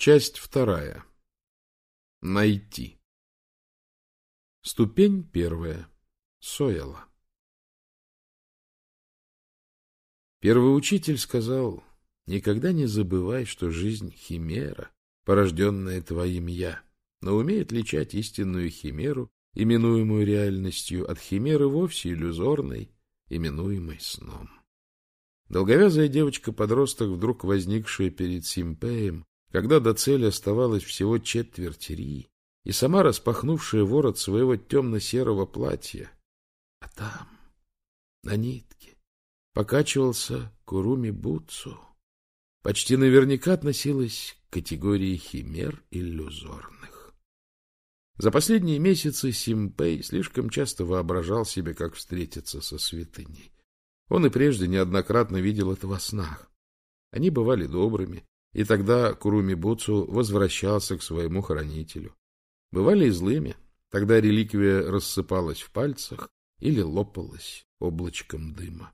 Часть вторая. Найти. Ступень первая. Сояла. Первый учитель сказал, никогда не забывай, что жизнь — химера, порожденная твоим «я», но умей отличать истинную химеру, именуемую реальностью, от химеры вовсе иллюзорной, именуемой сном. Долговязая девочка-подросток, вдруг возникшая перед Симпеем, когда до цели оставалось всего четверть ри, и сама распахнувшая ворот своего темно-серого платья, а там, на нитке, покачивался Куруми Буцу, почти наверняка относилась к категории химер иллюзорных. За последние месяцы Симпей слишком часто воображал себе, как встретиться со святыней. Он и прежде неоднократно видел это во снах. Они бывали добрыми, и тогда Куруми Буцу возвращался к своему хранителю. Бывали и злыми, тогда реликвия рассыпалась в пальцах или лопалась облачком дыма.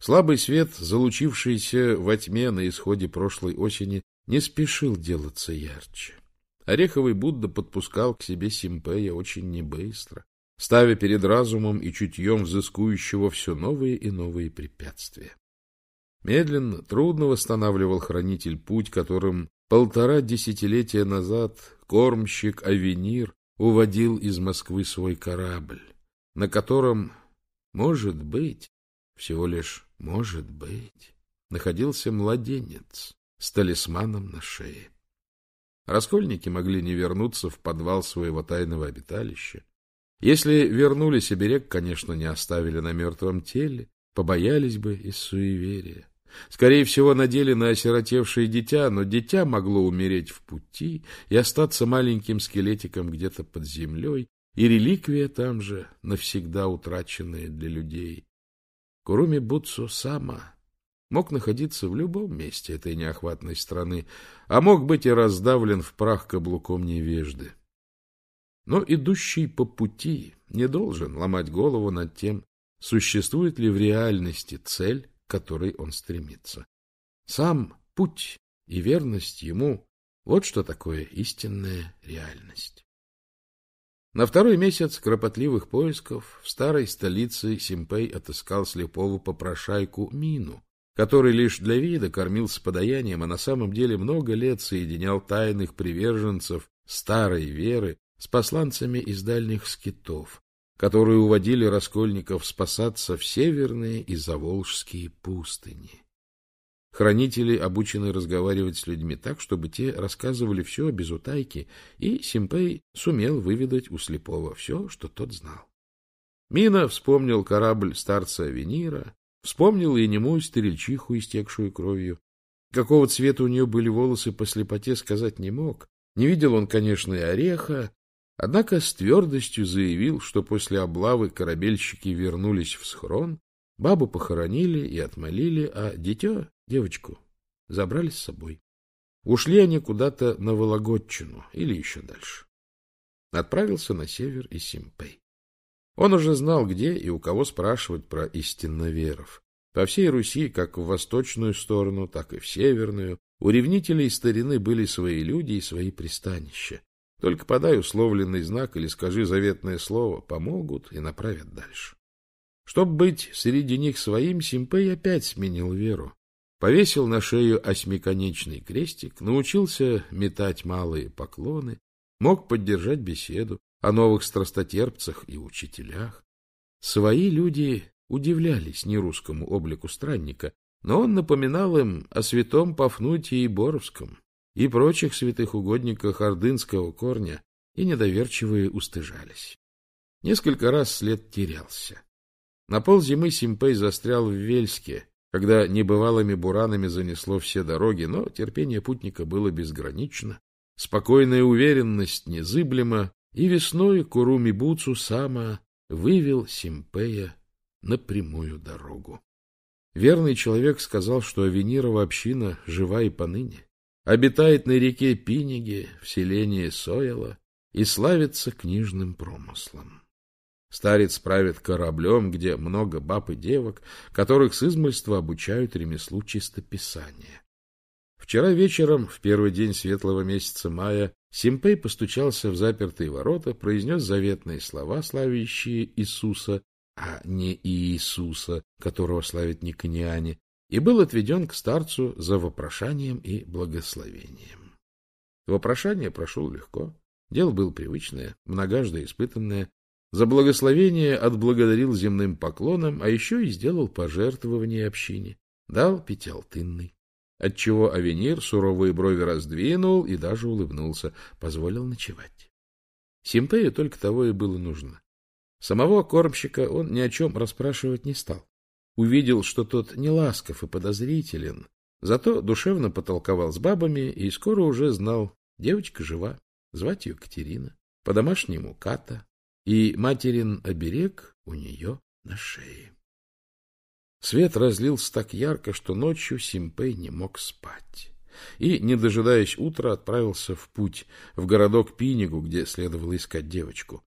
Слабый свет, залучившийся во тьме на исходе прошлой осени, не спешил делаться ярче. Ореховый Будда подпускал к себе Симпея очень небыстро, ставя перед разумом и чутьем взыскующего все новые и новые препятствия. Медленно, трудно восстанавливал хранитель путь, которым полтора десятилетия назад кормщик Авенир уводил из Москвы свой корабль, на котором, может быть, всего лишь может быть, находился младенец с талисманом на шее. Раскольники могли не вернуться в подвал своего тайного обиталища. Если вернулись, оберег, конечно, не оставили на мертвом теле, побоялись бы из суеверия. Скорее всего, надели на осиротевшее дитя, но дитя могло умереть в пути и остаться маленьким скелетиком где-то под землей, и реликвия там же, навсегда утраченная для людей. Куруми Буцу Сама мог находиться в любом месте этой неохватной страны, а мог быть и раздавлен в прах каблуком невежды. Но идущий по пути не должен ломать голову над тем, существует ли в реальности цель, к которой он стремится. Сам путь и верность ему — вот что такое истинная реальность. На второй месяц кропотливых поисков в старой столице Симпей отыскал слепого попрошайку Мину, который лишь для вида кормился подаянием, а на самом деле много лет соединял тайных приверженцев старой веры с посланцами из дальних скитов, которые уводили раскольников спасаться в северные и заволжские пустыни. Хранители обучены разговаривать с людьми так, чтобы те рассказывали все без утайки, и Симпей сумел выведать у слепого все, что тот знал. Мина вспомнил корабль старца Венира, вспомнил и немую стрельчиху, истекшую кровью. Какого цвета у нее были волосы по слепоте, сказать не мог. Не видел он, конечно, и ореха, Однако с твердостью заявил, что после облавы корабельщики вернулись в схрон, бабу похоронили и отмолили, а дитё, девочку, забрали с собой. Ушли они куда-то на Вологодчину или еще дальше. Отправился на север и Симпей. Он уже знал, где и у кого спрашивать про истинноверов. По всей Руси, как в восточную сторону, так и в северную, у ревнителей старины были свои люди и свои пристанища. Только подай условленный знак или скажи заветное слово, помогут и направят дальше. Чтоб быть среди них своим, Симпей опять сменил веру. Повесил на шею осьмиконечный крестик, научился метать малые поклоны, мог поддержать беседу о новых страстотерпцах и учителях. Свои люди удивлялись нерусскому облику странника, но он напоминал им о святом Пафнутии Боровском, и прочих святых угодниках ордынского корня, и недоверчивые устыжались. Несколько раз след терялся. На ползимы Симпей застрял в Вельске, когда небывалыми буранами занесло все дороги, но терпение путника было безгранично, спокойная уверенность незыблема, и весной Куруми Буцу Сама вывел Симпея на прямую дорогу. Верный человек сказал, что Авенирова община жива и поныне обитает на реке Пиниге в селении Сояла и славится книжным промыслом. Старец правит кораблем, где много баб и девок, которых с измольства обучают ремеслу чистописания. Вчера вечером, в первый день светлого месяца мая, Симпей постучался в запертые ворота, произнес заветные слова, славящие Иисуса, а не Иисуса, которого славят никониане, и был отведен к старцу за вопрошанием и благословением. Вопрошание прошло легко, дело было привычное, многожды испытанное. За благословение отблагодарил земным поклоном, а еще и сделал пожертвование общине, дал пятиалтынный, отчего Авенир суровые брови раздвинул и даже улыбнулся, позволил ночевать. Симпею только того и было нужно. Самого кормщика он ни о чем расспрашивать не стал увидел, что тот не ласков и подозрителен, зато душевно потолковал с бабами и скоро уже знал, девочка жива, звать ее Катерина, по-домашнему Ката, и материн оберег у нее на шее. Свет разлился так ярко, что ночью Симпей не мог спать. И, не дожидаясь утра, отправился в путь, в городок Пинигу, где следовало искать девочку.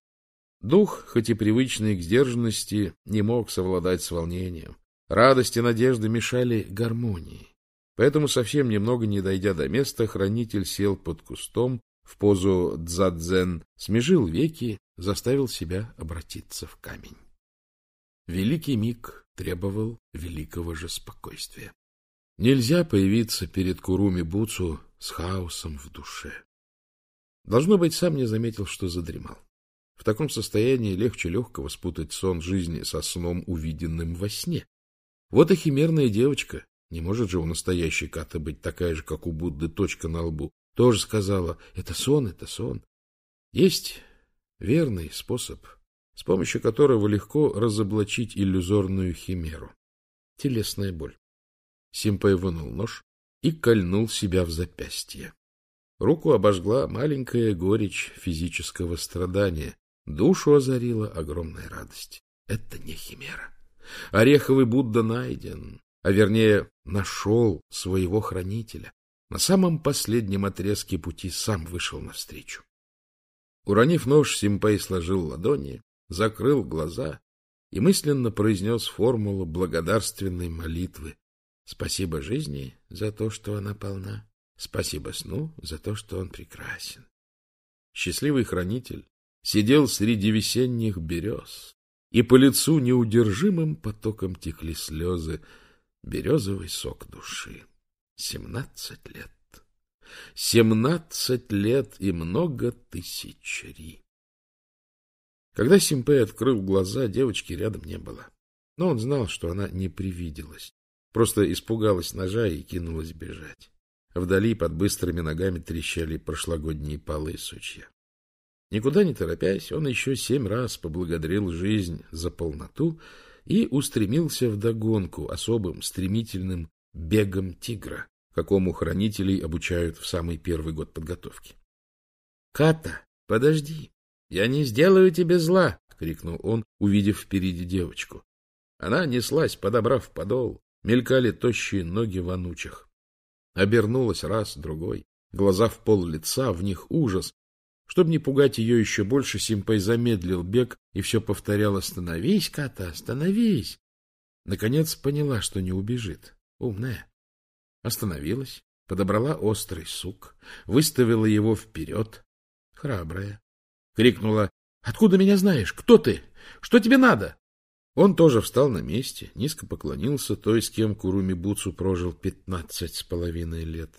Дух, хоть и привычный к сдержанности, не мог совладать с волнением. Радость и надежда мешали гармонии. Поэтому, совсем немного не дойдя до места, хранитель сел под кустом в позу дзадзен, смежил веки, заставил себя обратиться в камень. Великий миг требовал великого же спокойствия. Нельзя появиться перед Куруми Буцу с хаосом в душе. Должно быть, сам не заметил, что задремал. В таком состоянии легче легкого спутать сон жизни со сном, увиденным во сне. Вот и химерная девочка, не может же у настоящей Ката быть такая же, как у Будды, точка на лбу, тоже сказала, это сон, это сон. Есть верный способ, с помощью которого легко разоблачить иллюзорную химеру. Телесная боль. Симпай вынул нож и кольнул себя в запястье. Руку обожгла маленькая горечь физического страдания, Душу озарила огромная радость. Это не химера. Ореховый Будда найден, а вернее нашел своего хранителя. На самом последнем отрезке пути сам вышел навстречу. Уронив нож, Симпей сложил ладони, закрыл глаза и мысленно произнес формулу благодарственной молитвы. Спасибо жизни за то, что она полна. Спасибо сну за то, что он прекрасен. Счастливый хранитель сидел среди весенних берез, и по лицу неудержимым потоком текли слезы, березовый сок души. Семнадцать лет. Семнадцать лет и много тысяч ри. Когда Симпей открыл глаза, девочки рядом не было. Но он знал, что она не привиделась. Просто испугалась ножа и кинулась бежать. Вдали под быстрыми ногами трещали прошлогодние полы сучья. Никуда не торопясь, он еще семь раз поблагодарил жизнь за полноту и устремился в догонку особым стремительным бегом тигра, какому хранителей обучают в самый первый год подготовки. — Ката, подожди, я не сделаю тебе зла! — крикнул он, увидев впереди девочку. Она неслась, подобрав подол, мелькали тощие ноги в анучах. Обернулась раз, другой, глаза в пол лица, в них ужас, чтобы не пугать ее еще больше, Симпей замедлил бег и все повторял «Остановись, Ката, остановись!» Наконец поняла, что не убежит. Умная. Остановилась, подобрала острый сук, выставила его вперед. Храбрая. Крикнула «Откуда меня знаешь? Кто ты? Что тебе надо?» Он тоже встал на месте, низко поклонился той, с кем Куруми Буцу прожил пятнадцать с половиной лет.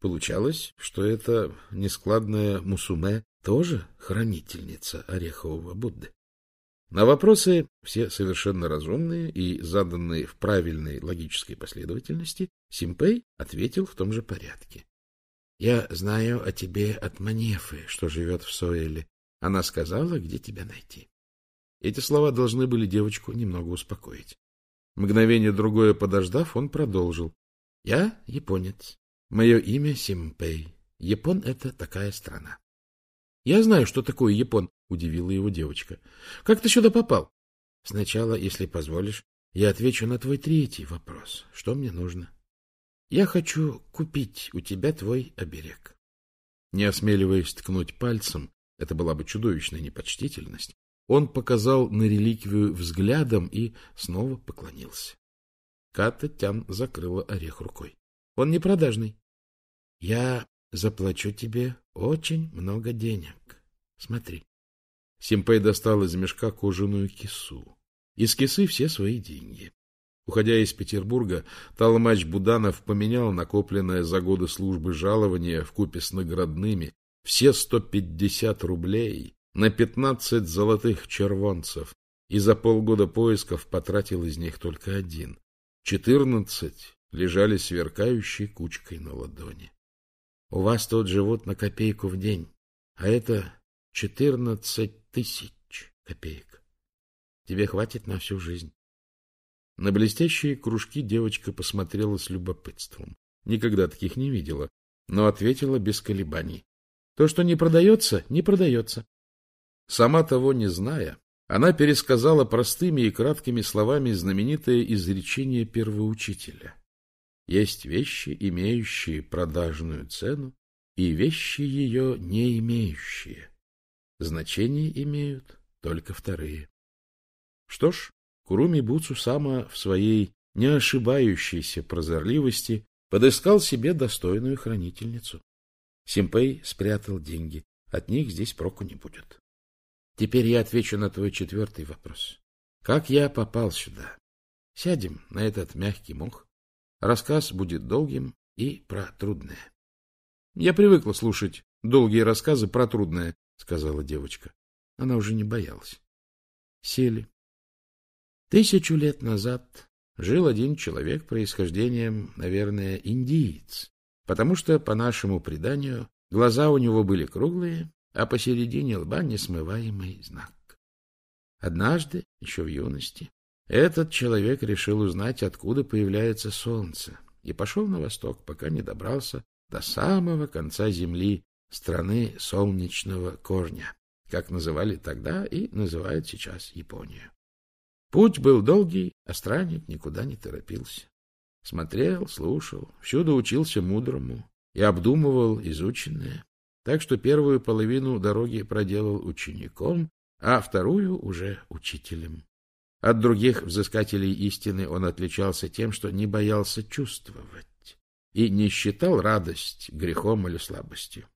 Получалось, что это нескладная Мусуме тоже хранительница Орехового Будды. На вопросы, все совершенно разумные и заданные в правильной логической последовательности, Симпей ответил в том же порядке. — Я знаю о тебе от Манефы, что живет в Соэле. Она сказала, где тебя найти. Эти слова должны были девочку немного успокоить. Мгновение другое подождав, он продолжил. — Я японец. Мое имя Симпей. Япон — это такая страна. Я знаю, что такое Япон, — удивила его девочка. — Как ты сюда попал? — Сначала, если позволишь, я отвечу на твой третий вопрос. Что мне нужно? — Я хочу купить у тебя твой оберег. Не осмеливаясь ткнуть пальцем, это была бы чудовищная непочтительность, он показал на реликвию взглядом и снова поклонился. Ката Тян закрыла орех рукой. — Он не продажный. Я заплачу тебе очень много денег. Смотри. Симпей достал из мешка кожаную кису. Из кисы все свои деньги. Уходя из Петербурга, Толмач Буданов поменял накопленное за годы службы жалование в купе с наградными все 150 рублей на 15 золотых червонцев и за полгода поисков потратил из них только один. Четырнадцать лежали сверкающей кучкой на ладони. У вас тут живут на копейку в день, а это четырнадцать тысяч копеек. Тебе хватит на всю жизнь. На блестящие кружки девочка посмотрела с любопытством. Никогда таких не видела, но ответила без колебаний. То, что не продается, не продается. Сама того не зная, она пересказала простыми и краткими словами знаменитое изречение первоучителя. Есть вещи, имеющие продажную цену, и вещи ее не имеющие. Значение имеют только вторые. Что ж, Куруми Буцу сама в своей не ошибающейся прозорливости подыскал себе достойную хранительницу. Симпей спрятал деньги. От них здесь проку не будет. Теперь я отвечу на твой четвертый вопрос. Как я попал сюда? Сядем на этот мягкий мох. Рассказ будет долгим и про трудное. — Я привыкла слушать долгие рассказы про трудное, — сказала девочка. Она уже не боялась. Сели. Тысячу лет назад жил один человек происхождением, наверное, индиец, потому что, по нашему преданию, глаза у него были круглые, а посередине лба несмываемый знак. Однажды, еще в юности, этот человек решил узнать, откуда появляется солнце, и пошел на восток, пока не добрался до самого конца земли, страны солнечного корня, как называли тогда и называют сейчас Японию. Путь был долгий, а странник никуда не торопился. Смотрел, слушал, всюду учился мудрому и обдумывал изученное, так что первую половину дороги проделал учеником, а вторую уже учителем. От других взыскателей истины он отличался тем, что не боялся чувствовать и не считал радость грехом или слабостью.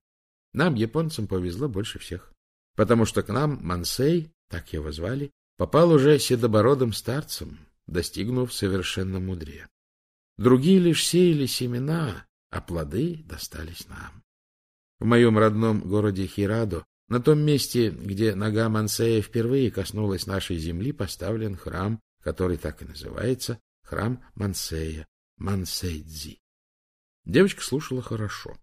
Нам, японцам, повезло больше всех, потому что к нам Мансей, так его звали, попал уже седобородым старцем, достигнув совершенно мудрее. Другие лишь сеяли семена, а плоды достались нам. В моем родном городе Хирадо, на том месте, где нога Мансея впервые коснулась нашей земли, поставлен храм, который так и называется, храм Мансея, Мансейдзи. Девочка слушала хорошо.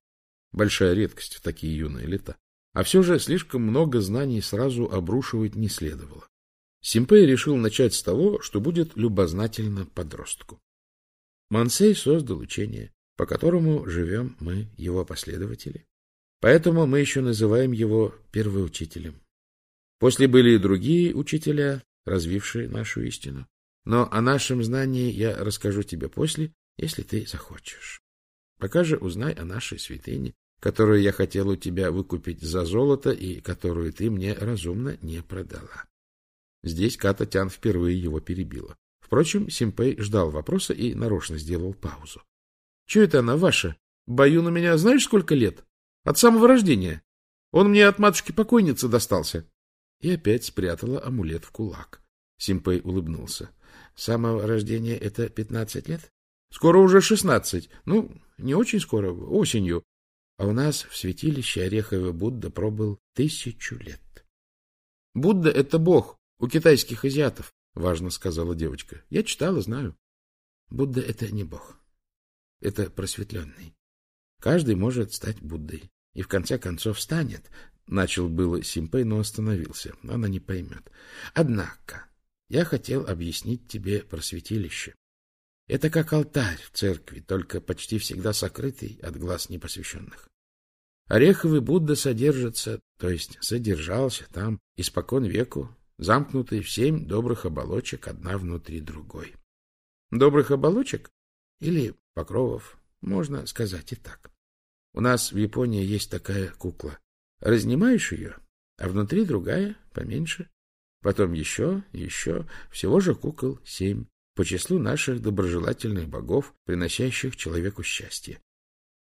Большая редкость в такие юные лета. А все же слишком много знаний сразу обрушивать не следовало. Симпей решил начать с того, что будет любознательно подростку. Мансей создал учение, по которому живем мы, его последователи. Поэтому мы еще называем его первоучителем. После были и другие учителя, развившие нашу истину. Но о нашем знании я расскажу тебе после, если ты захочешь. Пока же узнай о нашей святыне, которую я хотел у тебя выкупить за золото и которую ты мне разумно не продала. Здесь Ката Тян впервые его перебила. Впрочем, Симпей ждал вопроса и нарочно сделал паузу. — Чего это она ваша? Бою на меня знаешь сколько лет? От самого рождения. Он мне от матушки-покойницы достался. И опять спрятала амулет в кулак. Симпей улыбнулся. — С самого рождения это пятнадцать лет? — Скоро уже шестнадцать. Ну, не очень скоро, осенью. А у нас в святилище Ореховый Будда пробыл тысячу лет. — Будда — это бог, у китайских азиатов, — важно сказала девочка. — Я читала, знаю. Будда — это не бог. Это просветленный. Каждый может стать Буддой. И в конце концов станет. Начал было Симпей, но остановился. Она не поймет. Однако, я хотел объяснить тебе про святилище. Это как алтарь в церкви, только почти всегда сокрытый от глаз непосвященных. Ореховый Будда содержится, то есть содержался там испокон веку замкнутые в семь добрых оболочек, одна внутри другой. Добрых оболочек или покровов, можно сказать и так. У нас в Японии есть такая кукла. Разнимаешь ее, а внутри другая, поменьше. Потом еще, еще, всего же кукол семь, по числу наших доброжелательных богов, приносящих человеку счастье.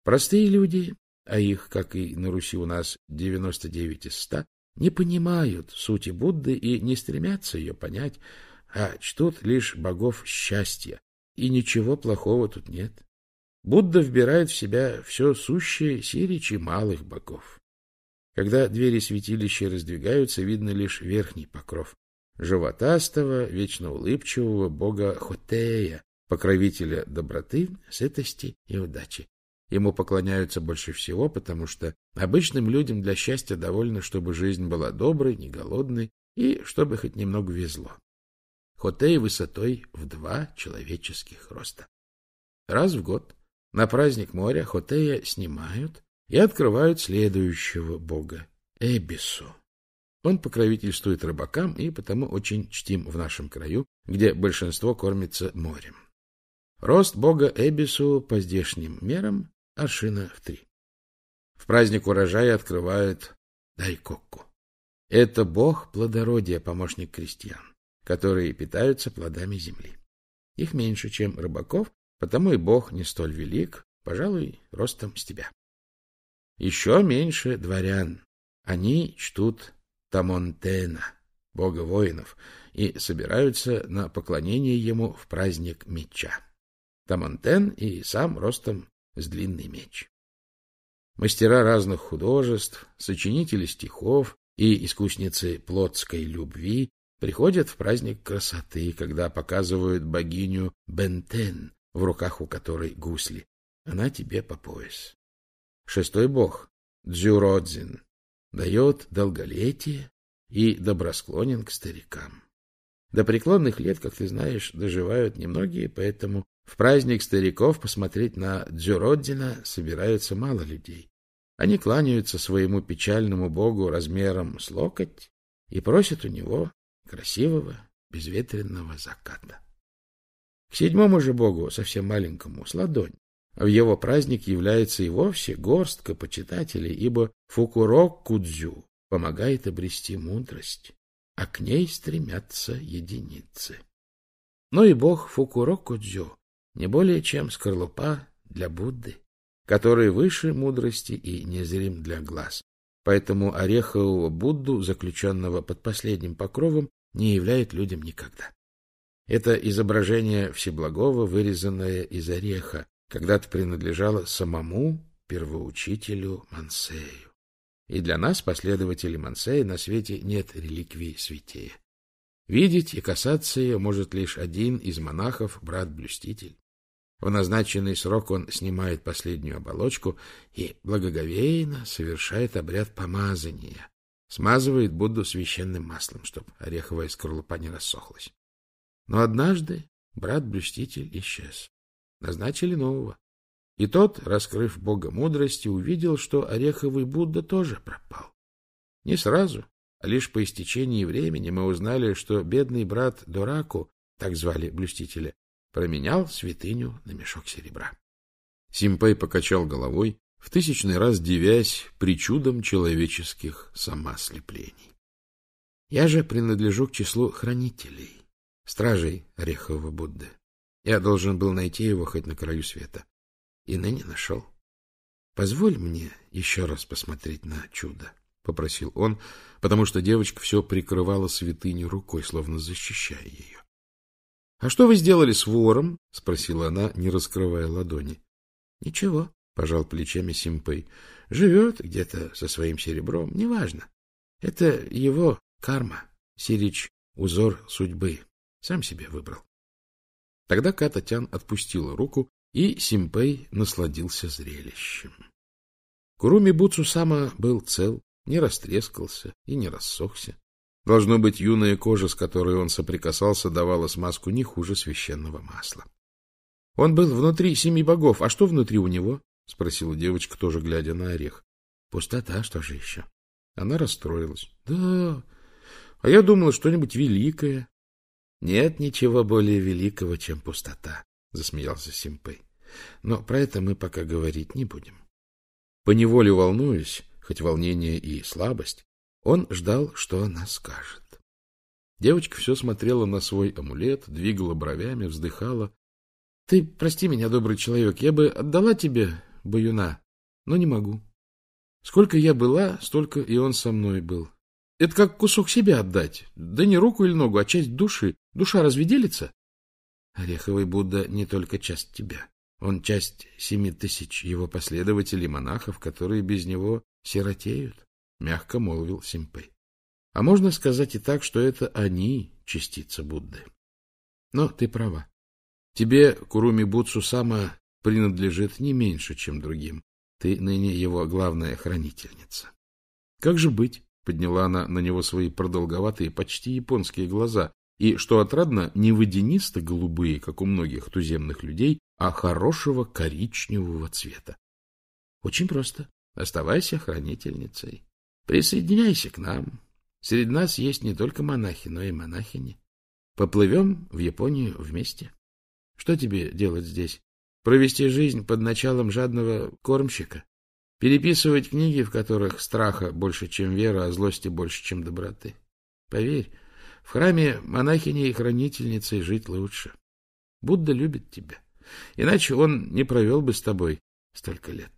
Простые люди, а их, как и на Руси у нас, 99 из 100, не понимают сути Будды и не стремятся ее понять, а чтут лишь богов счастья, и ничего плохого тут нет. Будда вбирает в себя все сущее сиричи малых богов. Когда двери святилища раздвигаются, видно лишь верхний покров. Животастого, вечно улыбчивого бога Хотея, покровителя доброты, сытости и удачи. Ему поклоняются больше всего, потому что обычным людям для счастья довольно, чтобы жизнь была доброй, не голодной и чтобы хоть немного везло. Хотей высотой в два человеческих роста. Раз в год на праздник моря Хотея снимают и открывают следующего бога — Эбису. Он покровительствует рыбакам и потому очень чтим в нашем краю, где большинство кормится морем. Рост бога Эбису по здешним мерам — аршина в три. В праздник урожая открывают Дайкокку. Это бог плодородия, помощник крестьян которые питаются плодами земли. Их меньше, чем рыбаков, потому и Бог не столь велик, пожалуй, ростом с тебя. Еще меньше дворян. Они чтут Тамонтена, бога воинов, и собираются на поклонение ему в праздник меча. Тамонтен и сам ростом с длинный меч. Мастера разных художеств, сочинители стихов и искусницы плотской любви приходят в праздник красоты, когда показывают богиню Бентен, в руках у которой гусли. Она тебе по пояс. Шестой бог, Дзюродзин, дает долголетие и добросклонен к старикам. До преклонных лет, как ты знаешь, доживают немногие, поэтому в праздник стариков посмотреть на Дзюродзина собираются мало людей. Они кланяются своему печальному богу размером с локоть и просят у него красивого безветренного заката. К седьмому же богу, совсем маленькому, с ладонь, в его праздник является и вовсе горстка почитателей, ибо Фукурок Кудзю помогает обрести мудрость, а к ней стремятся единицы. Но и бог Фукурок Кудзю не более чем скорлупа для Будды, который выше мудрости и незрим для глаз. Поэтому орехового Будду, заключенного под последним покровом, не являет людям никогда. Это изображение Всеблагого, вырезанное из ореха, когда-то принадлежало самому первоучителю Мансею. И для нас, последователей Мансея, на свете нет реликвии святее. Видеть и касаться ее может лишь один из монахов, брат-блюститель. В назначенный срок он снимает последнюю оболочку и благоговейно совершает обряд помазания, смазывает Будду священным маслом, чтобы ореховая скорлупа не рассохлась. Но однажды брат-блюститель исчез. Назначили нового. И тот, раскрыв Бога мудрости, увидел, что ореховый Будда тоже пропал. Не сразу, а лишь по истечении времени мы узнали, что бедный брат Дораку, так звали блюстителя, променял святыню на мешок серебра. Симпей покачал головой в тысячный раз дивясь причудам человеческих самослеплений. Я же принадлежу к числу хранителей, стражей Орехового Будды. Я должен был найти его хоть на краю света. И ныне нашел. Позволь мне еще раз посмотреть на чудо, — попросил он, потому что девочка все прикрывала святыню рукой, словно защищая ее. — А что вы сделали с вором? — спросила она, не раскрывая ладони. — Ничего, — пожал плечами Симпей. — Живет где-то со своим серебром, неважно. Это его карма, Сирич — узор судьбы. Сам себе выбрал. Тогда Кататян отпустила руку, и Симпей насладился зрелищем. Куруми Буцусама был цел, не растрескался и не рассохся. Должно быть, юная кожа, с которой он соприкасался, давала смазку не хуже священного масла. Он был внутри семи богов, а что внутри у него? — спросила девочка, тоже глядя на орех. — Пустота, что же еще? Она расстроилась. — Да, а я думала, что-нибудь великое. — Нет ничего более великого, чем пустота, — засмеялся Симпей. — Но про это мы пока говорить не будем. Поневоле волнуясь, хоть волнение и слабость, он ждал, что она скажет. Девочка все смотрела на свой амулет, двигала бровями, вздыхала. — Ты прости меня, добрый человек, я бы отдала тебе баюна, но не могу. Сколько я была, столько и он со мной был. Это как кусок себя отдать. Да не руку или ногу, а часть души. Душа разве делится? Ореховый Будда не только часть тебя. Он часть семи тысяч его последователей, монахов, которые без него сиротеют, — мягко молвил Симпей. А можно сказать и так, что это они — частица Будды. Но ты права. Тебе, Куруми Будсу Сама, принадлежит не меньше, чем другим. Ты ныне его главная хранительница. Как же быть? Подняла она на него свои продолговатые, почти японские глаза, и, что отрадно, не водянисто-голубые, как у многих туземных людей, а хорошего коричневого цвета. Очень просто. Оставайся хранительницей. Присоединяйся к нам. Среди нас есть не только монахи, но и монахини. Поплывем в Японию вместе. Что тебе делать здесь? Провести жизнь под началом жадного кормщика? Переписывать книги, в которых страха больше, чем вера, а злости больше, чем доброты? Поверь, в храме монахини и хранительницей жить лучше. Будда любит тебя. Иначе он не провел бы с тобой столько лет.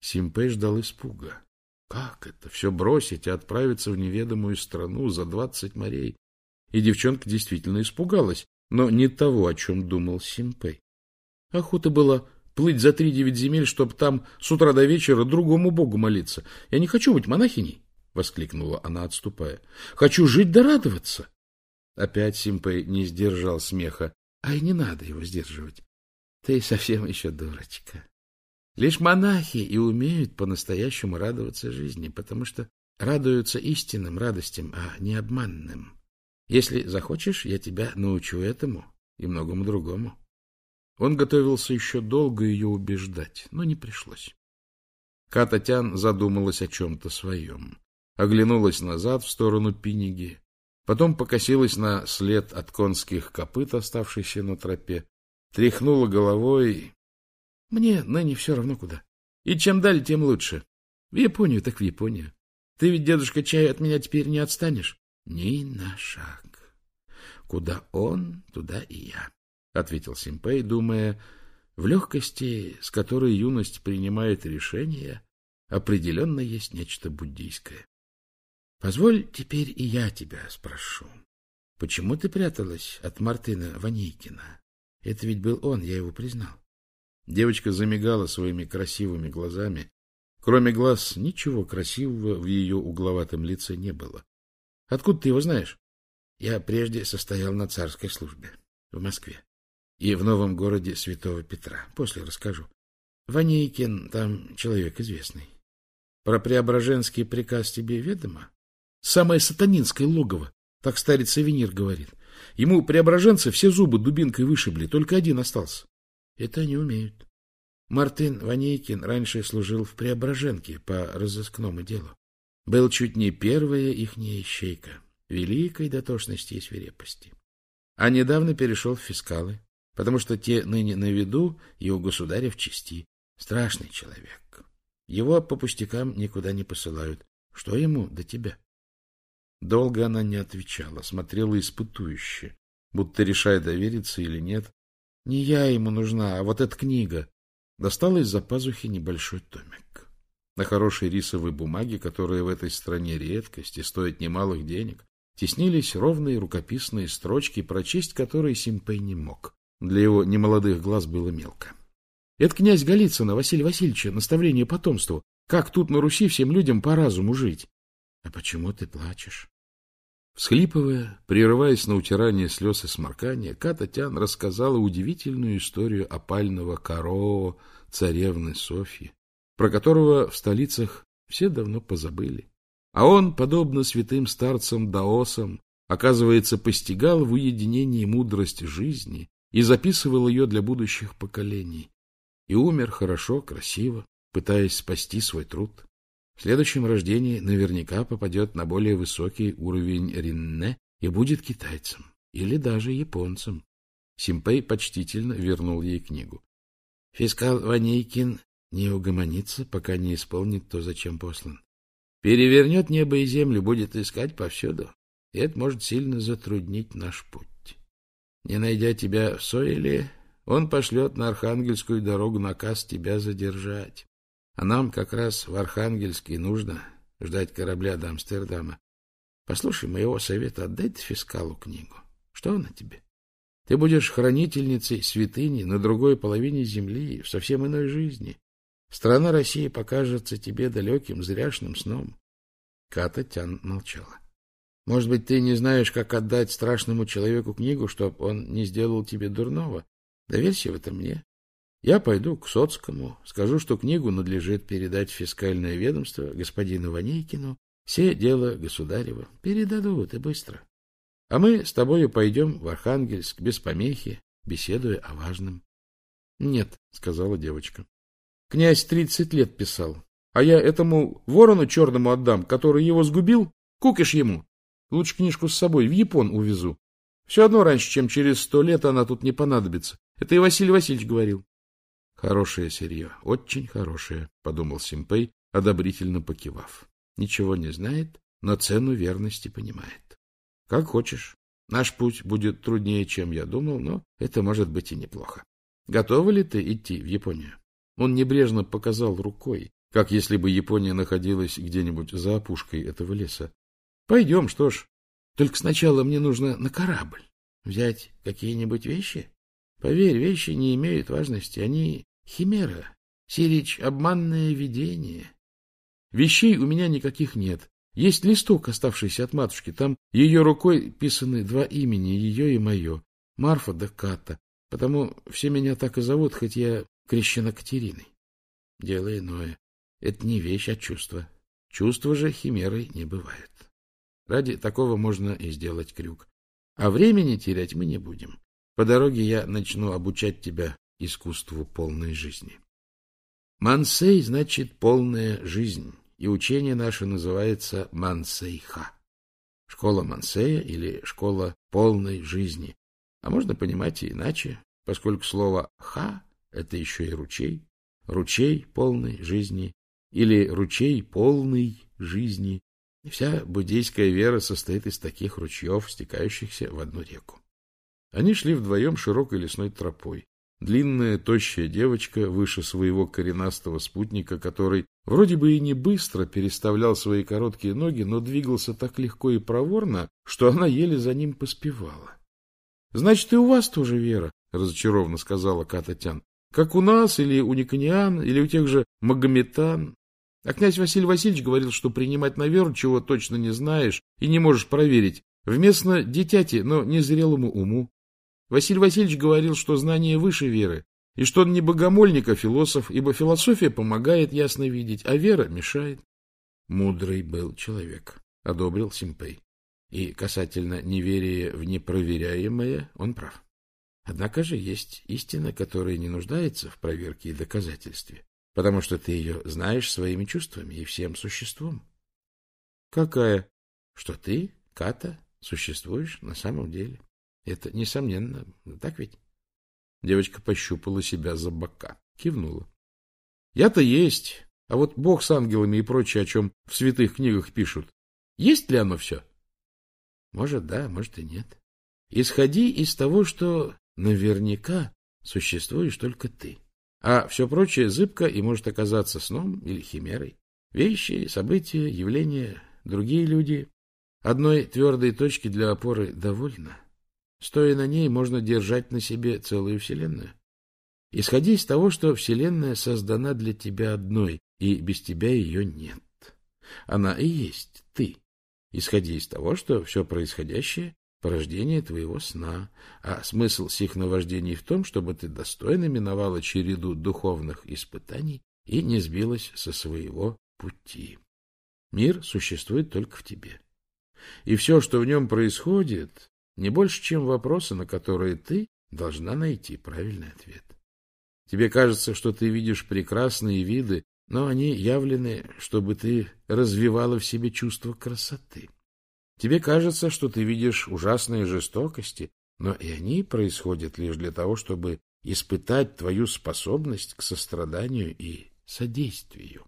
Симпей ждал испуга. Как это? Все бросить и отправиться в неведомую страну за двадцать морей? И девчонка действительно испугалась, но не того, о чем думал Симпей. Охота была плыть за три-девять земель, чтобы там с утра до вечера другому богу молиться. Я не хочу быть монахиней, — воскликнула она, отступая. — Хочу жить да радоваться. Опять Симпей не сдержал смеха. А и не надо его сдерживать. Ты совсем еще дурочка. Лишь монахи и умеют по-настоящему радоваться жизни, потому что радуются истинным радостям, а не обманным. Если захочешь, я тебя научу этому и многому другому. Он готовился еще долго ее убеждать, но не пришлось. Кататян задумалась о чем-то своем. Оглянулась назад в сторону Пиниги, потом покосилась на след от конских копыт, оставшийся на тропе, тряхнула головой. Мне ныне все равно куда. И чем далее, тем лучше. В Японию так в Японию. Ты ведь, дедушка, чай от меня теперь не отстанешь? Ни на шаг. Куда он, туда и я, — ответил Симпей, думая, в легкости, с которой юность принимает решения, определенно есть нечто буддийское. Позволь теперь и я тебя спрошу. Почему ты пряталась от Мартына Ванейкина? Это ведь был он, я его признал. Девочка замигала своими красивыми глазами. Кроме глаз, ничего красивого в ее угловатом лице не было. Откуда ты его знаешь? Я прежде состоял на царской службе в Москве и в новом городе Святого Петра. После расскажу. Ванейкин там человек известный. Про Преображенский приказ тебе ведомо? Самое сатанинское логово, так старец Савенир говорит. Ему преображенцы все зубы дубинкой вышибли, только один остался. Это они умеют. Мартын Ванейкин раньше служил в Преображенке по разыскному делу. Был чуть не первая ихняя ищейка, великой дотошности и свирепости. А недавно перешел в фискалы, потому что те ныне на виду и у государя в части. Страшный человек. Его по пустякам никуда не посылают. Что ему до тебя? Долго она не отвечала, смотрела испытующе, будто решая, довериться или нет. Не я ему нужна, а вот эта книга. Достала из-за пазухи небольшой томик. На хорошей рисовой бумаге, которая в этой стране редкость и стоит немалых денег, теснились ровные рукописные строчки, прочесть которые Симпей не мог. Для его немолодых глаз было мелко. Это князь Голицына, Василий Васильевича, наставление потомству. Как тут на Руси всем людям по разуму жить? — А почему ты плачешь? Всхлипывая, прерываясь на утирание слез и сморкания, Ката Тян рассказала удивительную историю опального Кароо, царевны Софьи, про которого в столицах все давно позабыли. А он, подобно святым старцам-даосам, оказывается, постигал в уединении мудрость жизни и записывал ее для будущих поколений. И умер хорошо, красиво, пытаясь спасти свой труд. В следующем рождении наверняка попадет на более высокий уровень Ринне и будет китайцем или даже японцем. Симпей почтительно вернул ей книгу. Фискал Ванейкин не угомонится, пока не исполнит то, зачем послан. Перевернет небо и землю, будет искать повсюду, и это может сильно затруднить наш путь. Не найдя тебя в Сойле, он пошлет на Архангельскую дорогу наказ тебя задержать. А нам как раз в Архангельске нужно ждать корабля до Амстердама. Послушай моего совета, отдай фискалу книгу. Что она тебе? Ты будешь хранительницей святыни на другой половине земли, в совсем иной жизни. Страна России покажется тебе далеким, зряшным сном. Ката Тян молчала. Может быть, ты не знаешь, как отдать страшному человеку книгу, чтобы он не сделал тебе дурного? Доверься в это мне. Я пойду к Соцкому, скажу, что книгу надлежит передать в фискальное ведомство господину Ванейкину. Все дело государева. Передадут и быстро. А мы с тобою пойдем в Архангельск без помехи, беседуя о важном. — Нет, — сказала девочка. — Князь тридцать лет писал, а я этому ворону черному отдам, который его сгубил, кукиш ему. Лучше книжку с собой в Япон увезу. Все одно раньше, чем через сто лет она тут не понадобится. Это и Василий Васильевич говорил. — Хорошее сырье, очень хорошее, — подумал Симпей, одобрительно покивав. Ничего не знает, но цену верности понимает. Как хочешь. Наш путь будет труднее, чем я думал, но это может быть и неплохо. Готова ли ты идти в Японию? Он небрежно показал рукой, как если бы Япония находилась где-нибудь за опушкой этого леса. Пойдем, что ж. Только сначала мне нужно на корабль. Взять какие-нибудь вещи? Поверь, вещи не имеют важности. Они химера. Сирич — обманное видение. Вещей у меня никаких нет. Есть листок, оставшийся от матушки. Там ее рукой писаны два имени, ее и мое. Марфа да Ката. Потому все меня так и зовут, хоть я крещена Катериной. Дело иное. Это не вещь, а чувство. Чувства же химерой не бывает. Ради такого можно и сделать крюк. А времени терять мы не будем. По дороге я начну обучать тебя искусству полной жизни. Мансей значит полная жизнь и учение наше называется Мансейха. Школа Мансея или школа полной жизни. А можно понимать и иначе, поскольку слово «ха» — это еще и ручей, ручей полной жизни или ручей полной жизни. И вся буддийская вера состоит из таких ручьев, стекающихся в одну реку. Они шли вдвоем широкой лесной тропой. Длинная, тощая девочка, выше своего коренастого спутника, который вроде бы и не быстро переставлял свои короткие ноги, но двигался так легко и проворно, что она еле за ним поспевала. — Значит, и у вас тоже вера, — разочарованно сказала Кататян. — Как у нас, или у Никониан, или у тех же Магометан. А князь Василий Васильевич говорил, что принимать на веру, чего точно не знаешь и не можешь проверить, вместо дитяти, но незрелому уму. Василий Васильевич говорил, что знание выше веры, и что он не богомольник, а философ, ибо философия помогает ясно видеть, а вера мешает. Мудрый был человек, одобрил Симпей. И касательно неверия в непроверяемое он прав. Однако же есть истина, которая не нуждается в проверке и доказательстве, потому что ты ее знаешь своими чувствами и всем существом. Какая? Что ты, Ката, существуешь на самом деле. Это несомненно. Так ведь? Девочка пощупала себя за бока. Кивнула. Я-то есть. А вот Бог с ангелами и прочее, о чем в святых книгах пишут, есть ли оно все? Может, да, может и нет. Исходи из того, что наверняка существуешь только ты. А все прочее зыбко и может оказаться сном или химерой. Вещи, события, явления, другие люди. Одной твердой точки для опоры довольно. Стоя на ней, можно держать на себе целую Вселенную. Исходи из того, что Вселенная создана для тебя одной, и без тебя ее нет. Она и есть ты. Исходи из того, что все происходящее — порождение твоего сна, а смысл сих наваждений в том, чтобы ты достойно миновала череду духовных испытаний и не сбилась со своего пути. Мир существует только в тебе. И все, что в нем происходит, не больше, чем вопросы, на которые ты должна найти правильный ответ. Тебе кажется, что ты видишь прекрасные виды, но они явлены, чтобы ты развивала в себе чувство красоты. Тебе кажется, что ты видишь ужасные жестокости, но и они происходят лишь для того, чтобы испытать твою способность к состраданию и содействию.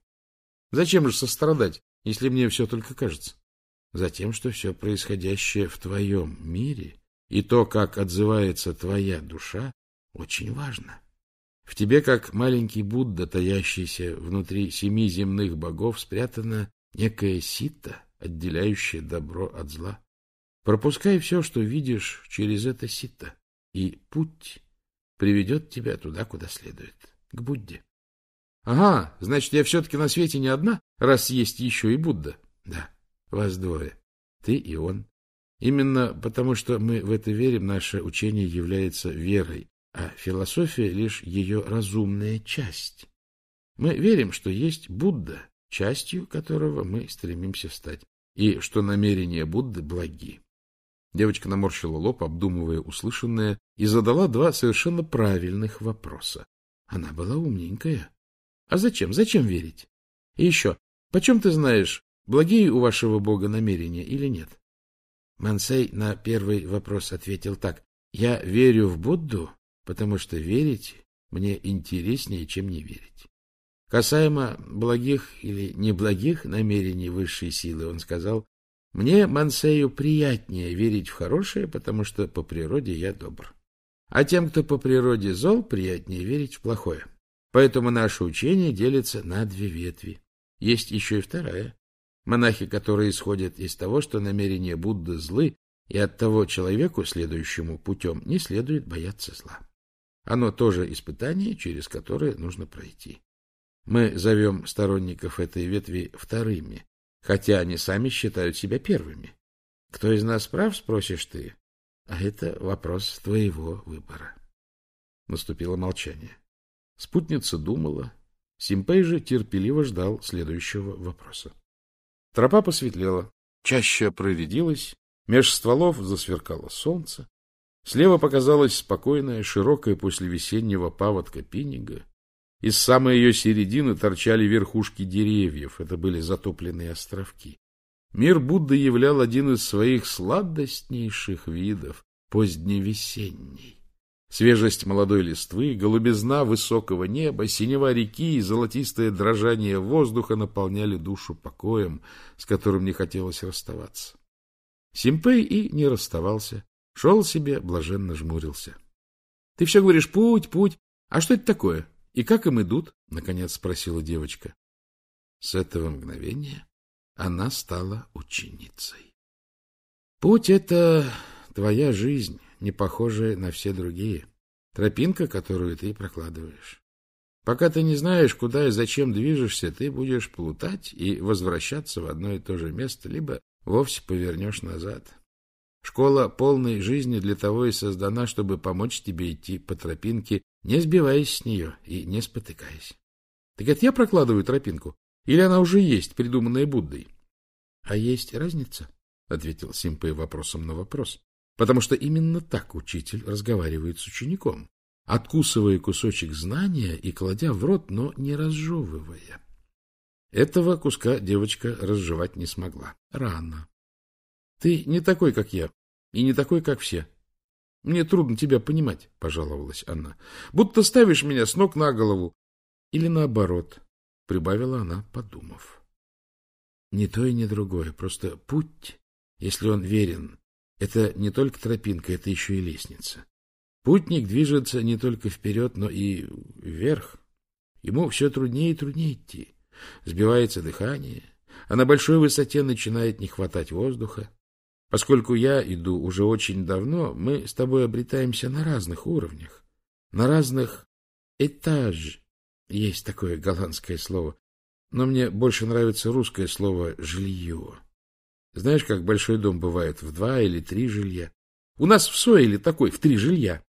Зачем же сострадать, если мне все только кажется? Затем, что все происходящее в твоем мире и то, как отзывается твоя душа, очень важно. В тебе, как маленький Будда, таящийся внутри семи земных богов, спрятана некая сита, отделяющая добро от зла. Пропускай все, что видишь, через это сито, и путь приведет тебя туда, куда следует, к Будде. — Ага, значит, я все-таки на свете не одна, раз есть еще и Будда. — Да, вас двое, ты и он. Именно потому, что мы в это верим, наше учение является верой, а философия — лишь ее разумная часть. Мы верим, что есть Будда, частью которого мы стремимся стать, и что намерения Будды благи. Девочка наморщила лоб, обдумывая услышанное, и задала два совершенно правильных вопроса. Она была умненькая. А зачем? Зачем верить? И еще, почем ты знаешь, благие у вашего бога намерения или нет? Мансей на первый вопрос ответил так. Я верю в Будду, потому что верить мне интереснее, чем не верить. Касаемо благих или неблагих намерений высшей силы, он сказал, мне, Мансею, приятнее верить в хорошее, потому что по природе я добр. А тем, кто по природе зол, приятнее верить в плохое. Поэтому наше учение делится на две ветви. Есть еще и вторая. Монахи, которые исходят из того, что намерения Будды злы, и от того человеку, следующему путем, не следует бояться зла. Оно тоже испытание, через которое нужно пройти. Мы зовем сторонников этой ветви вторыми, хотя они сами считают себя первыми. Кто из нас прав, спросишь ты, а это вопрос твоего выбора. Наступило молчание. Спутница думала. Симпей же терпеливо ждал следующего вопроса. Тропа посветлела, чаще проредилась, меж стволов засверкало солнце. Слева показалась спокойная, широкая после весеннего паводка пинига. Из самой ее середины торчали верхушки деревьев, это были затопленные островки. Мир Будды являл один из своих сладостнейших видов, поздневесенний. Свежесть молодой листвы, голубизна высокого неба, синева реки и золотистое дрожание воздуха наполняли душу покоем, с которым не хотелось расставаться. Симпей и не расставался, шел себе, блаженно жмурился. — Ты все говоришь «путь, путь». А что это такое? — И как им идут? — наконец спросила девочка. С этого мгновения она стала ученицей. Путь — это твоя жизнь, не похожая на все другие. Тропинка, которую ты прокладываешь. Пока ты не знаешь, куда и зачем движешься, ты будешь плутать и возвращаться в одно и то же место, либо вовсе повернешь назад. Школа полной жизни для того и создана, чтобы помочь тебе идти по тропинке не сбиваясь с нее и не спотыкаясь. Так это я прокладываю тропинку? Или она уже есть, придуманная Буддой? — А есть разница? — ответил Симпей вопросом на вопрос. Потому что именно так учитель разговаривает с учеником, откусывая кусочек знания и кладя в рот, но не разжевывая. Этого куска девочка разжевать не смогла. Рано. — Ты не такой, как я, и не такой, как все. — Мне трудно тебя понимать, — пожаловалась она. — Будто ставишь меня с ног на голову. Или наоборот, — прибавила она, подумав. Ни то и ни другое, просто путь, если он верен, это не только тропинка, это еще и лестница. Путник движется не только вперед, но и вверх. Ему все труднее и труднее идти. Сбивается дыхание, а на большой высоте начинает не хватать воздуха. Поскольку я иду уже очень давно, мы с тобой обретаемся на разных уровнях, на разных этаж. Есть такое голландское слово, но мне больше нравится русское слово «жилье». Знаешь, как большой дом бывает в два или три жилья? У нас в Сойле такой, в три жилья.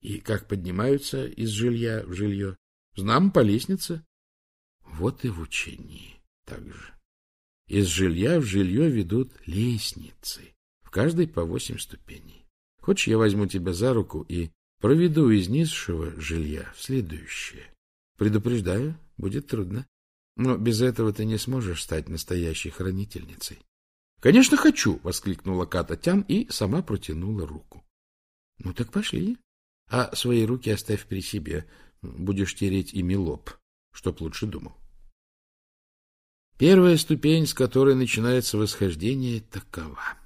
И как поднимаются из жилья в жилье? Знам по лестнице. Вот и в учении так же. Из жилья в жилье ведут лестницы каждой по восемь ступеней. Хочешь, я возьму тебя за руку и проведу из низшего жилья в следующее? Предупреждаю, будет трудно. Но без этого ты не сможешь стать настоящей хранительницей. — Конечно, хочу! — воскликнула Ката Тян и сама протянула руку. — Ну так пошли. А свои руки оставь при себе. Будешь тереть ими лоб, чтоб лучше думал. Первая ступень, с которой начинается восхождение, такова.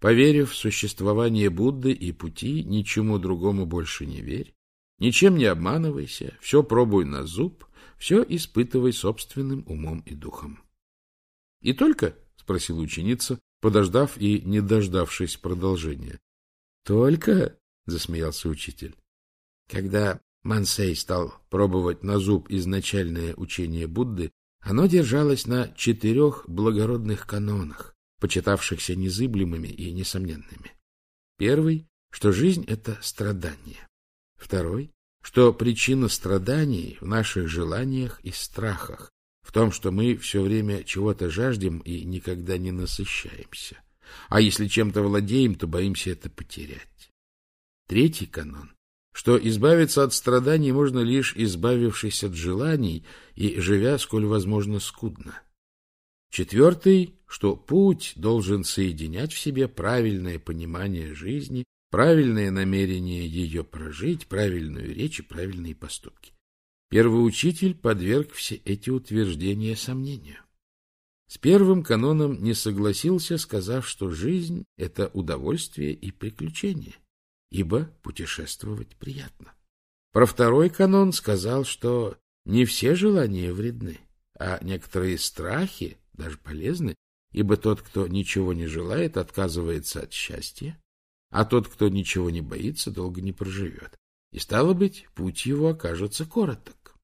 Поверив в существование Будды и пути, ничему другому больше не верь, Ничем не обманывайся, все пробуй на зуб, все испытывай собственным умом и духом. — И только? — спросила ученица, подождав и не дождавшись продолжения. — Только? — засмеялся учитель. Когда Мансей стал пробовать на зуб изначальное учение Будды, оно держалось на четырех благородных канонах, почитавшихся незыблемыми и несомненными. Первый, что жизнь — это страдание. Второй, что причина страданий в наших желаниях и страхах, в том, что мы все время чего-то жаждем и никогда не насыщаемся. А если чем-то владеем, то боимся это потерять. Третий канон что избавиться от страданий можно лишь избавившись от желаний и живя, сколь возможно, скудно. Четвертый, что путь должен соединять в себе правильное понимание жизни, правильное намерение ее прожить, правильную речь и правильные поступки. Первый учитель подверг все эти утверждения сомнению. С первым каноном не согласился, сказав, что жизнь — это удовольствие и приключение ибо путешествовать приятно. Про второй канон сказал, что не все желания вредны, а некоторые страхи даже полезны, ибо тот, кто ничего не желает, отказывается от счастья, а тот, кто ничего не боится, долго не проживет. И, стало быть, путь его окажется короток.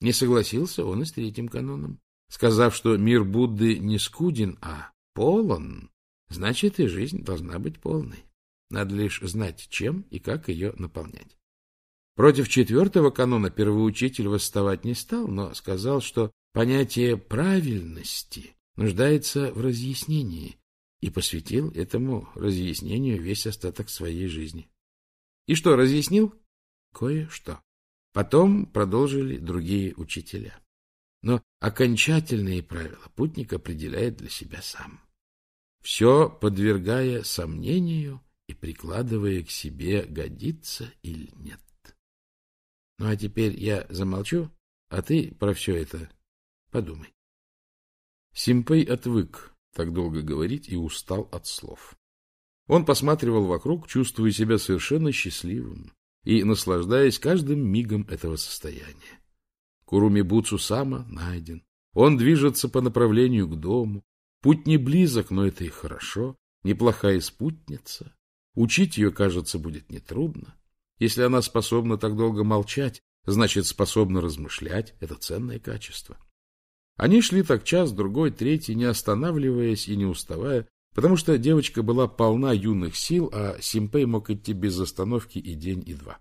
Не согласился он и с третьим каноном, сказав, что мир Будды не скуден, а полон, значит, и жизнь должна быть полной. Надо лишь знать, чем и как ее наполнять. Против четвертого канона первоучитель восставать не стал, но сказал, что понятие правильности нуждается в разъяснении, и посвятил этому разъяснению весь остаток своей жизни. И что, разъяснил? Кое-что. Потом продолжили другие учителя. Но окончательные правила путник определяет для себя сам. Все подвергая сомнению и прикладывая к себе, годится или нет. Ну, а теперь я замолчу, а ты про все это подумай. Симпей отвык так долго говорить и устал от слов. Он посматривал вокруг, чувствуя себя совершенно счастливым и наслаждаясь каждым мигом этого состояния. Куруми Буцу Сама найден. Он движется по направлению к дому. Путь не близок, но это и хорошо. Неплохая спутница. Учить ее, кажется, будет нетрудно. Если она способна так долго молчать, значит, способна размышлять. Это ценное качество. Они шли так час, другой, третий, не останавливаясь и не уставая, потому что девочка была полна юных сил, а Симпей мог идти без остановки и день, и два.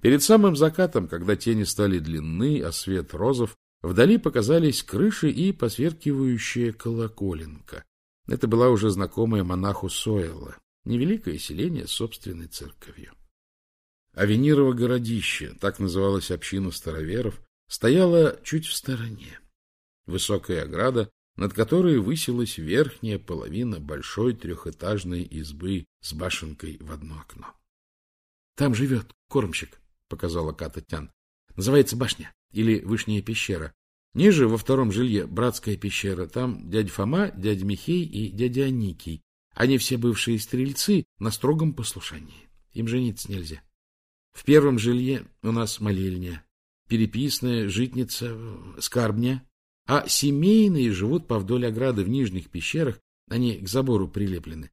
Перед самым закатом, когда тени стали длинны, а свет розов, вдали показались крыши и посверкивающая колоколенка. Это была уже знакомая монаху Сойла, Невеликое селение с собственной церковью. Авенирово городище, так называлась община староверов, стояла чуть в стороне. Высокая ограда, над которой высилась верхняя половина большой трехэтажной избы с башенкой в одно окно. — Там живет кормщик, — показала Ката Называется башня или Вышняя пещера. Ниже, во втором жилье, братская пещера. Там дядя Фома, дядя Михей и дядя Аникий. Они все бывшие стрельцы на строгом послушании. Им жениться нельзя. В первом жилье у нас молельня, переписная, житница, скарбня, а семейные живут по вдоль ограды в нижних пещерах, они к забору прилеплены.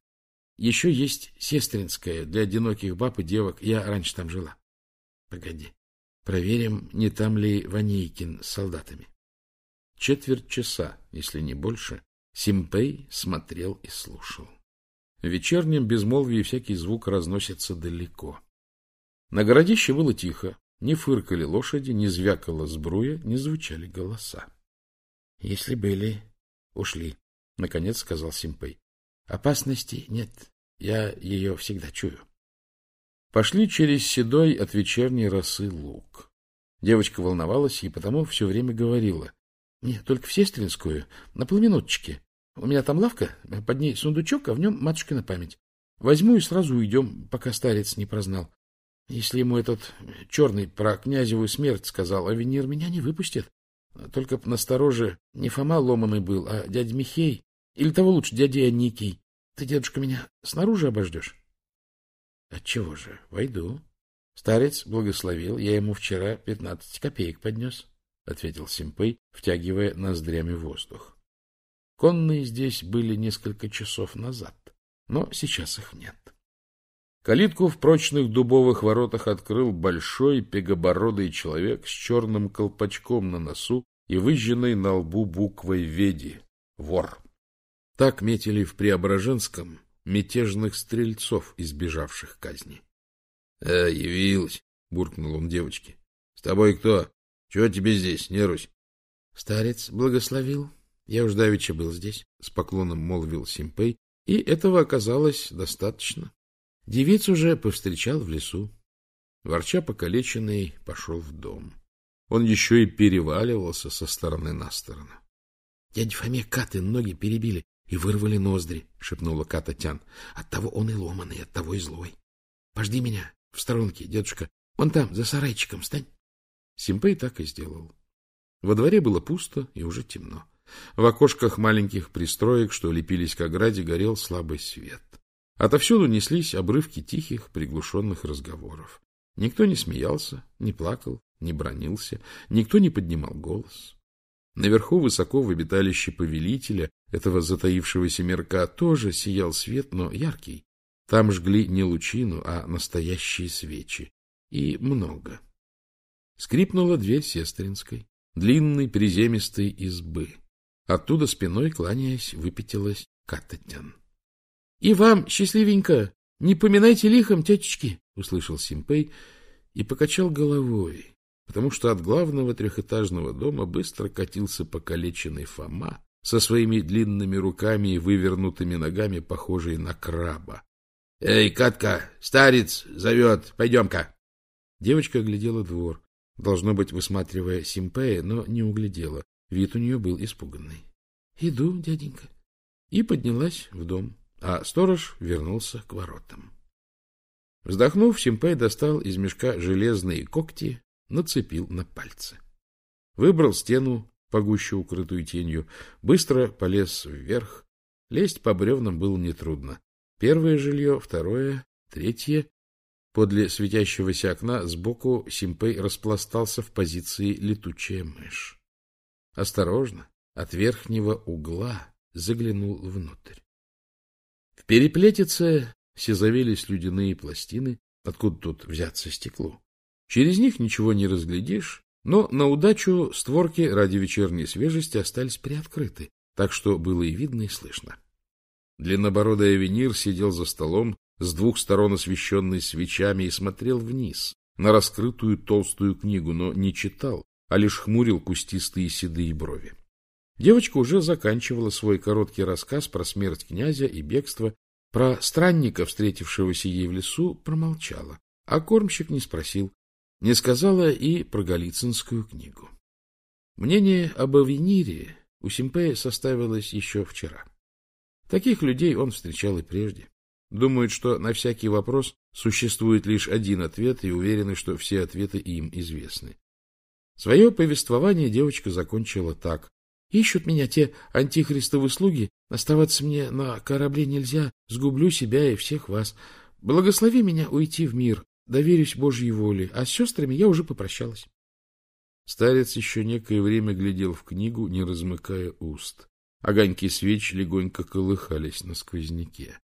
Еще есть сестринская для одиноких баб и девок, я раньше там жила. Погоди, проверим, не там ли Ванейкин с солдатами. Четверть часа, если не больше, Симпей смотрел и слушал. В вечернем безмолвии всякий звук разносится далеко. На городище было тихо. Не фыркали лошади, не звякала сбруя, не звучали голоса. — Если были, ушли, — наконец сказал Симпей. — Опасности нет, я ее всегда чую. Пошли через седой от вечерней росы луг. Девочка волновалась и потому все время говорила. — Мне только в Сестринскую, на полминуточки. У меня там лавка, под ней сундучок, а в нем матушкина память. Возьму и сразу уйдем, пока старец не прознал. Если ему этот черный про князевую смерть сказал, а Венер меня не выпустит. Только б настороже не Фома ломаный был, а дядя Михей. Или того лучше, дядя Никий. Ты, дедушка, меня снаружи обождешь? Отчего же? Войду. — Старец благословил, я ему вчера пятнадцать копеек поднес, — ответил Симпей, втягивая ноздрями воздух. Конные здесь были несколько часов назад, но сейчас их нет. Калитку в прочных дубовых воротах открыл большой пегобородый человек с черным колпачком на носу и выжженной на лбу буквой «Веди» — вор. Так метили в Преображенском мятежных стрельцов, избежавших казни. — А, явилась, — буркнул он девочке. — С тобой кто? Чего тебе здесь, Нерусь? — Старец благословил. Я уж давеча был здесь, — с поклоном молвил Симпей, и этого оказалось достаточно. Девиц уже повстречал в лесу. Ворча покалеченный, пошел в дом. Он еще и переваливался со стороны на сторону. — Дядя Фоме каты ноги перебили и вырвали ноздри, — шепнула Ката Тян. — Оттого он и ломаный, оттого и злой. — Пожди меня в сторонке, дедушка. Вон там, за сарайчиком, стань. Симпей так и сделал. Во дворе было пусто и уже темно. В окошках маленьких пристроек, что лепились к ограде, горел слабый свет. Отовсюду неслись обрывки тихих, приглушенных разговоров. Никто не смеялся, не плакал, не бронился, никто не поднимал голос. Наверху, высоко в обиталище повелителя, этого затаившегося мерка, тоже сиял свет, но яркий. Там жгли не лучину, а настоящие свечи. И много. Скрипнула дверь сестринской, длинной приземистой избы. Оттуда спиной, кланяясь, выпятилась Кататян. — И вам счастливенько! Не поминайте лихом, тетечки! — услышал Симпей и покачал головой, потому что от главного трехэтажного дома быстро катился покалеченный Фома со своими длинными руками и вывернутыми ногами, похожий на краба. — Эй, Катка, старец зовет, пойдем-ка! Девочка оглядела двор, должно быть, высматривая Симпея, но не углядела. Вид у нее был испуганный. — Иду, дяденька. И поднялась в дом а сторож вернулся к воротам. Вздохнув, Симпай достал из мешка железные когти, нацепил на пальцы. Выбрал стену, погуще укрытую тенью, быстро полез вверх. Лезть по бревнам было нетрудно. Первое жилье, второе, третье. Подле светящегося окна сбоку Симпей распластался в позиции летучая мышь. Осторожно, от верхнего угла заглянул внутрь. В переплетице сизовелись ледяные пластины, откуда тут взяться стекло. Через них ничего не разглядишь, но на удачу створки ради вечерней свежести остались приоткрыты, так что было и видно, и слышно. Длиннобородый авенир сидел за столом, с двух сторон освещенный свечами, и смотрел вниз, на раскрытую толстую книгу, но не читал, а лишь хмурил кустистые седые брови. Девочка уже заканчивала свой короткий рассказ про смерть князя и бегство, про странника, встретившегося ей в лесу, промолчала, а кормщик не спросил, не сказала и про Голицынскую книгу. Мнение об Авенире у Симпея составилось еще вчера. Таких людей он встречал и прежде. Думают, что на всякий вопрос существует лишь один ответ и уверены, что все ответы им известны. Свое повествование девочка закончила так. Ищут меня те антихристовы слуги, оставаться мне на корабле нельзя, сгублю себя и всех вас. Благослови меня уйти в мир, доверюсь Божьей воле, а с сестрами я уже попрощалась. Старец еще некое время глядел в книгу, не размыкая уст. Огоньки свеч легонько колыхались на сквозняке.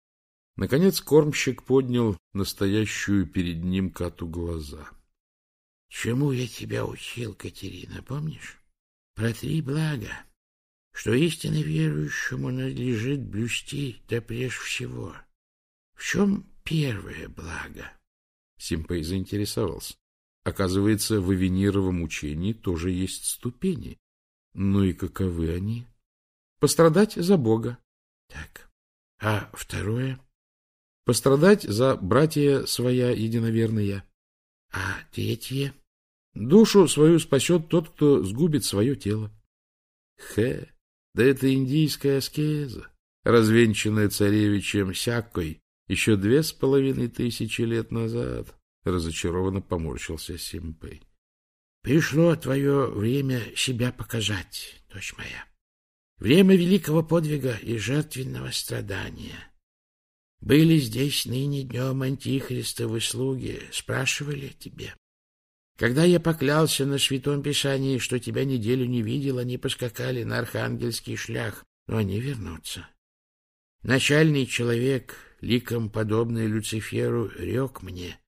Наконец кормщик поднял настоящую перед ним кату глаза. — Чему я тебя учил, Катерина, помнишь? Про три блага что истинно верующему надлежит блюсти да прежде всего. В чем первое благо? Симпей заинтересовался. Оказывается, в Авенировом учении тоже есть ступени. Ну и каковы они? Пострадать за Бога. Так. А второе? Пострадать за братья своя единоверная. А третье? Душу свою спасет тот, кто сгубит свое тело. Хе! Да это индийская аскеза, развенчанная царевичем Сяккой еще две с половиной тысячи лет назад, — разочарованно поморщился Симпей. — Пришло твое время себя показать, дочь моя. Время великого подвига и жертвенного страдания. Были здесь ныне днем антихристовы слуги, спрашивали о тебе. Когда я поклялся на святом писании, что тебя неделю не видел, они поскакали на архангельский шлях, но они вернутся. Начальный человек, ликом подобный Люциферу, рек мне,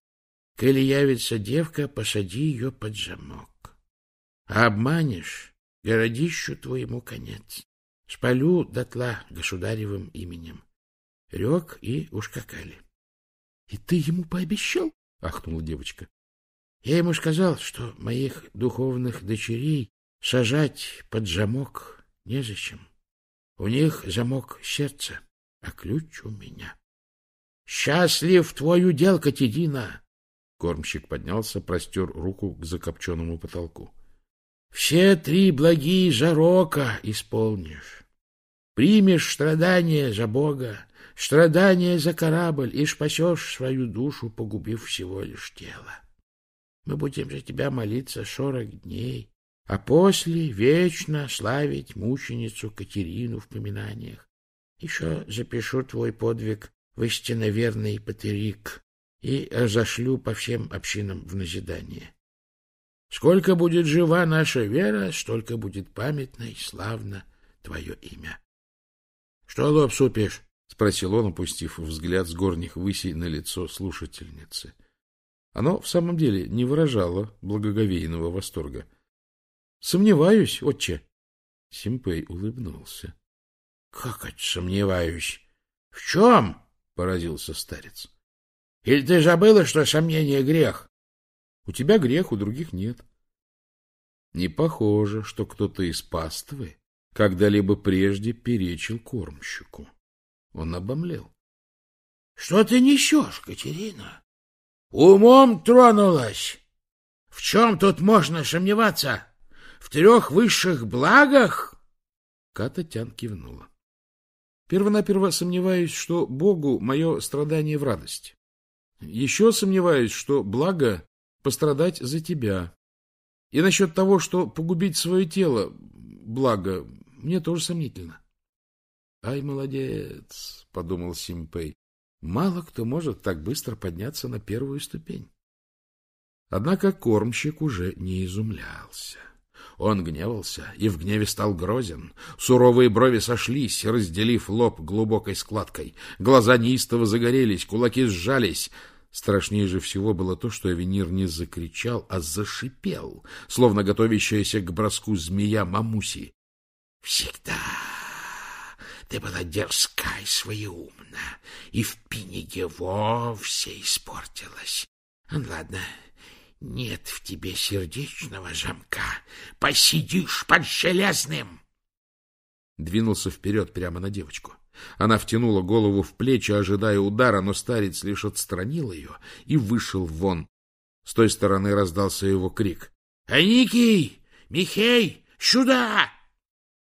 коли явится девка, посади ее под замок. А обманешь, городищу твоему конец. Спалю дотла государевым именем. Рек и ушкакали. — И ты ему пообещал? — ахнула девочка. Я ему сказал, что моих духовных дочерей сажать под замок незачем. У них замок сердца, а ключ у меня. Счастлив твой удел, Катедина! Кормщик поднялся, простер руку к закопченному потолку. Все три благие жарока исполнишь. Примешь страдания за Бога, страдания за корабль и спасешь свою душу, погубив всего лишь тело. Мы будем за тебя молиться сорок дней, а после вечно славить мученицу Катерину в поминаниях. Еще запишу твой подвиг в истинно верный патерик и разошлю по всем общинам в назидание. Сколько будет жива наша вера, столько будет памятно и славно твое имя. — Что лоб супишь? — спросил он, опустив взгляд с горних высей на лицо слушательницы. — оно в самом деле не выражало благоговейного восторга. — Сомневаюсь, отче. Симпей улыбнулся. — Как это сомневаюсь? — В чем? — поразился старец. — Или ты забыла, что сомнение — грех? — У тебя грех, у других нет. Не похоже, что кто-то из паствы когда-либо прежде перечил кормщику. Он обомлел. — Что ты несешь, Катерина? Умом тронулась. В чем тут можно сомневаться? В трех высших благах? Кататян кивнула. Первонаперво сомневаюсь, что Богу мое страдание в радость. Еще сомневаюсь, что благо пострадать за тебя. И насчет того, что погубить свое тело, благо, мне тоже сомнительно. — Ай, молодец, — подумал Симпей. Мало кто может так быстро подняться на первую ступень. Однако кормщик уже не изумлялся. Он гневался и в гневе стал грозен. Суровые брови сошлись, разделив лоб глубокой складкой. Глаза неистово загорелись, кулаки сжались. Страшнее же всего было то, что Авенир не закричал, а зашипел, словно готовящаяся к броску змея Мамуси. — Всегда ты была дерзка и своеумна, и в пиниге вовсе испортилась. Ну, ладно, нет в тебе сердечного замка. Посидишь под железным. Двинулся вперед прямо на девочку. Она втянула голову в плечи, ожидая удара, но старец лишь отстранил ее и вышел вон. С той стороны раздался его крик. — Аникий! Михей! Сюда!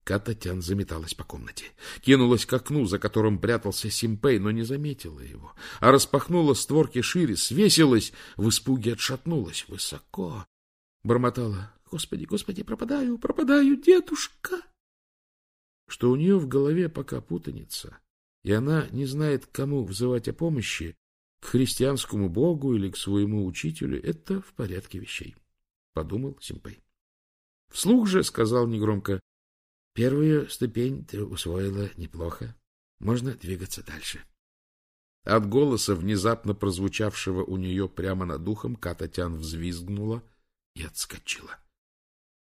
Кататян заметалась по комнате, кинулась к окну, за которым прятался Симпей, но не заметила его, а распахнула створки шире, свесилась, в испуге отшатнулась высоко. Бормотала, «Господи, Господи, пропадаю, пропадаю, дедушка!» Что у нее в голове пока путаница, и она не знает, кому взывать о помощи, к христианскому богу или к своему учителю, это в порядке вещей, — подумал Симпей. Вслух же сказал негромко, Первую ступень ты усвоила неплохо. Можно двигаться дальше. От голоса, внезапно прозвучавшего у нее прямо над ухом, Кататян взвизгнула и отскочила.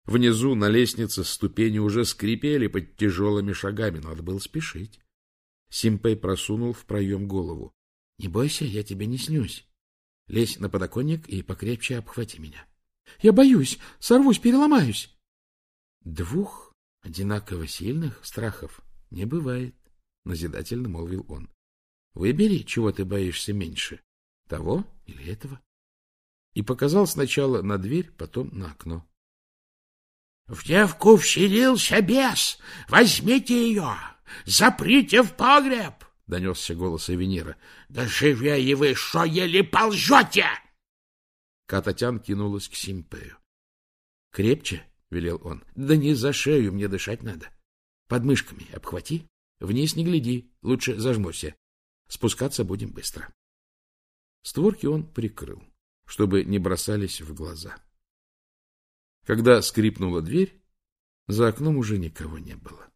Внизу на лестнице ступени уже скрипели под тяжелыми шагами. Надо было спешить. Симпей просунул в проем голову. — Не бойся, я тебе не снюсь. Лезь на подоконник и покрепче обхвати меня. — Я боюсь, сорвусь, переломаюсь. Двух Одинаково сильных страхов не бывает, — назидательно молвил он. Выбери, чего ты боишься меньше, того или этого. И показал сначала на дверь, потом на окно. — В девку вселился бес! Возьмите ее! Заприте в погреб! — донесся голос Эвенира. — Да живее вы, что еле полжете! Кататян кинулась к Симпею. — Крепче, — велел он. — Да не за шею, мне дышать надо. Под мышками обхвати, вниз не гляди, лучше зажмурься. Спускаться будем быстро. Створки он прикрыл, чтобы не бросались в глаза. Когда скрипнула дверь, за окном уже никого не было.